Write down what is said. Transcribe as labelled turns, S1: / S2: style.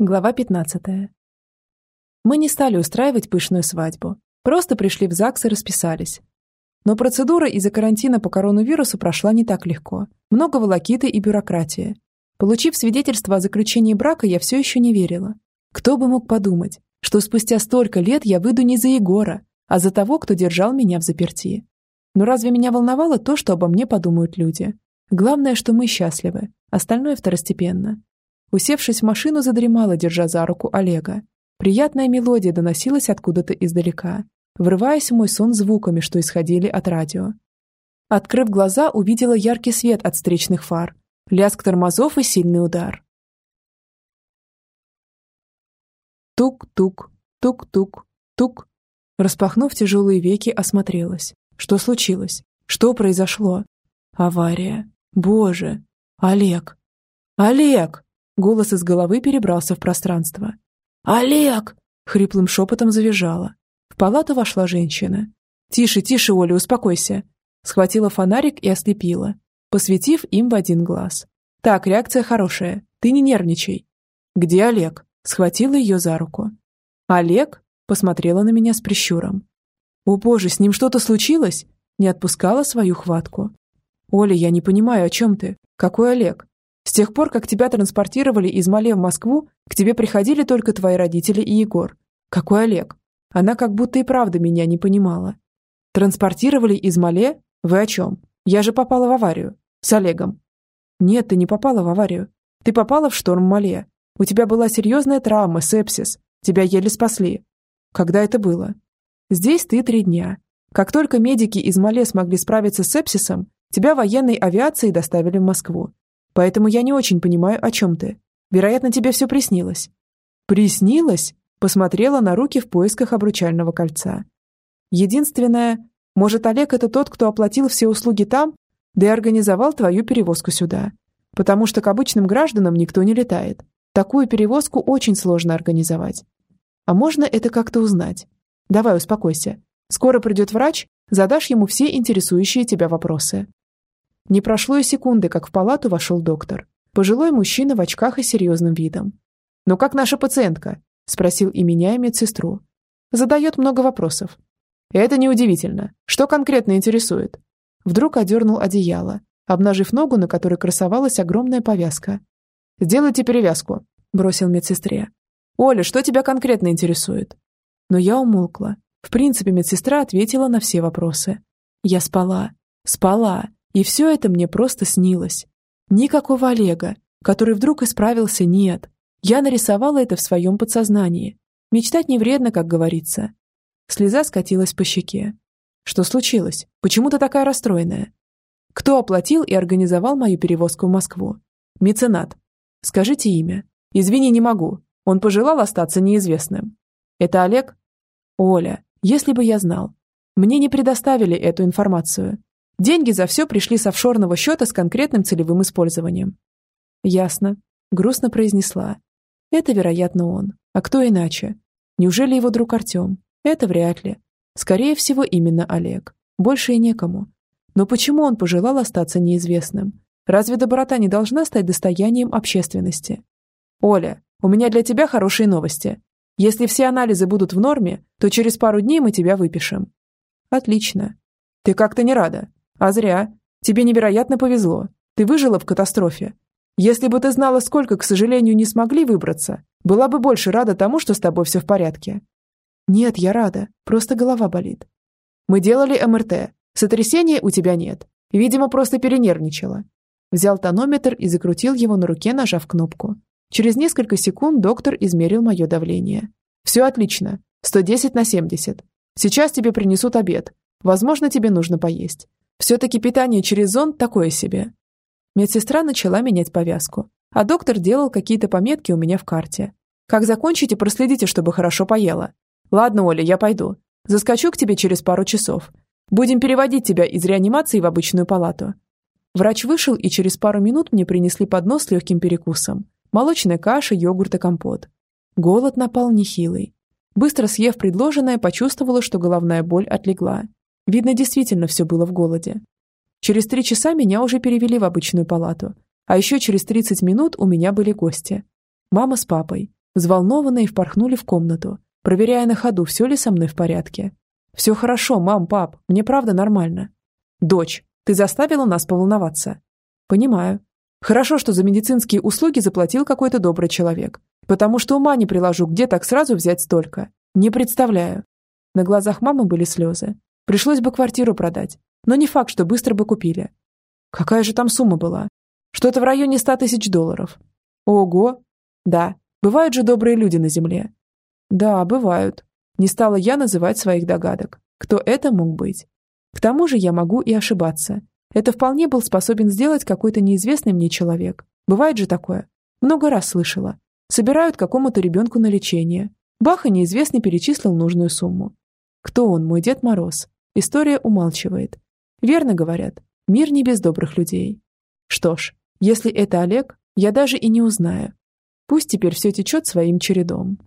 S1: Глава 15. Мы не стали устраивать пышную свадьбу. Просто пришли в ЗАГС и расписались. Но процедура из-за карантина по коронавирусу прошла не так легко. Много волокиты и бюрократии. Получив свидетельство о заключении брака, я все еще не верила. Кто бы мог подумать, что спустя столько лет я выйду не за Егора, а за того, кто держал меня в заперти. Но разве меня волновало то, что обо мне подумают люди? Главное, что мы счастливы, остальное второстепенно. Усевшись в машину, задремала, держа за руку Олега. Приятная мелодия доносилась откуда-то издалека, врываясь в мой сон звуками, что исходили от радио. Открыв глаза, увидела яркий свет от встречных фар, лязг тормозов и сильный удар. Тук-тук, тук-тук, тук. Распахнув тяжелые веки, осмотрелась. Что случилось? Что произошло? Авария. Боже. Олег. Олег! Голос из головы перебрался в пространство. «Олег!» — хриплым шепотом завизжала. В палату вошла женщина. «Тише, тише, Оля, успокойся!» Схватила фонарик и ослепила, посветив им в один глаз. «Так, реакция хорошая. Ты не нервничай». «Где Олег?» Схватила ее за руку. «Олег?» Посмотрела на меня с прищуром. «О боже, с ним что-то случилось?» Не отпускала свою хватку. «Оля, я не понимаю, о чем ты? Какой Олег?» С тех пор, как тебя транспортировали из Мале в Москву, к тебе приходили только твои родители и Егор. Какой Олег? Она как будто и правда меня не понимала. Транспортировали из Мале? Вы о чем? Я же попала в аварию. С Олегом. Нет, ты не попала в аварию. Ты попала в шторм Мале. У тебя была серьезная травма, сепсис. Тебя еле спасли. Когда это было? Здесь ты три дня. Как только медики из Мале смогли справиться с сепсисом, тебя военной авиацией доставили в Москву. Поэтому я не очень понимаю, о чем ты. Вероятно, тебе все приснилось». «Приснилось?» Посмотрела на руки в поисках обручального кольца. «Единственное, может, Олег это тот, кто оплатил все услуги там, да и организовал твою перевозку сюда. Потому что к обычным гражданам никто не летает. Такую перевозку очень сложно организовать. А можно это как-то узнать? Давай, успокойся. Скоро придет врач, задашь ему все интересующие тебя вопросы. Не прошло и секунды, как в палату вошел доктор. Пожилой мужчина в очках и серьезным видом. «Ну как наша пациентка?» – спросил и меня, и медсестру. Задает много вопросов. «Это неудивительно. Что конкретно интересует?» Вдруг одернул одеяло, обнажив ногу, на которой красовалась огромная повязка. «Сделайте перевязку», – бросил медсестре. «Оля, что тебя конкретно интересует?» Но я умолкла. В принципе, медсестра ответила на все вопросы. Я спала. Спала. И все это мне просто снилось. Никакого Олега, который вдруг исправился, нет. Я нарисовала это в своем подсознании. Мечтать не вредно, как говорится. Слеза скатилась по щеке. Что случилось? Почему ты такая расстроенная? Кто оплатил и организовал мою перевозку в Москву? Меценат. Скажите имя. Извини, не могу. Он пожелал остаться неизвестным. Это Олег? Оля, если бы я знал. Мне не предоставили эту информацию. Деньги за все пришли с офшорного счета с конкретным целевым использованием. Ясно. Грустно произнесла. Это, вероятно, он. А кто иначе? Неужели его друг Артем? Это вряд ли. Скорее всего, именно Олег. Больше и некому. Но почему он пожелал остаться неизвестным? Разве доброта не должна стать достоянием общественности? Оля, у меня для тебя хорошие новости. Если все анализы будут в норме, то через пару дней мы тебя выпишем. Отлично. Ты как-то не рада. А зря. Тебе невероятно повезло. Ты выжила в катастрофе. Если бы ты знала, сколько, к сожалению, не смогли выбраться, была бы больше рада тому, что с тобой все в порядке. Нет, я рада. Просто голова болит. Мы делали МРТ. Сотрясения у тебя нет. Видимо, просто перенервничала. Взял тонометр и закрутил его на руке, нажав кнопку. Через несколько секунд доктор измерил мое давление. Все отлично. 110 на 70. Сейчас тебе принесут обед. Возможно, тебе нужно поесть. Все-таки питание через зонд такое себе. Медсестра начала менять повязку, а доктор делал какие-то пометки у меня в карте. Как закончите, проследите, чтобы хорошо поела. Ладно, Оля, я пойду. Заскочу к тебе через пару часов. Будем переводить тебя из реанимации в обычную палату. Врач вышел, и через пару минут мне принесли поднос с легким перекусом. Молочная каша, йогурт и компот. Голод напал нехилый. Быстро съев предложенное, почувствовала, что головная боль отлегла. Видно, действительно все было в голоде. Через три часа меня уже перевели в обычную палату. А еще через 30 минут у меня были гости. Мама с папой. Взволнованные впорхнули в комнату, проверяя на ходу, все ли со мной в порядке. «Все хорошо, мам, пап, мне правда нормально». «Дочь, ты заставила нас поволноваться». «Понимаю. Хорошо, что за медицинские услуги заплатил какой-то добрый человек. Потому что ума не приложу, где так сразу взять столько. Не представляю». На глазах мамы были слезы. Пришлось бы квартиру продать. Но не факт, что быстро бы купили. Какая же там сумма была? Что-то в районе ста тысяч долларов. Ого! Да, бывают же добрые люди на земле. Да, бывают. Не стала я называть своих догадок. Кто это мог быть? К тому же я могу и ошибаться. Это вполне был способен сделать какой-то неизвестный мне человек. Бывает же такое. Много раз слышала. Собирают какому-то ребенку на лечение. Бах и неизвестный перечислил нужную сумму. Кто он, мой Дед Мороз? История умалчивает. Верно говорят, мир не без добрых людей. Что ж, если это Олег, я даже и не узнаю. Пусть теперь все течет своим чередом.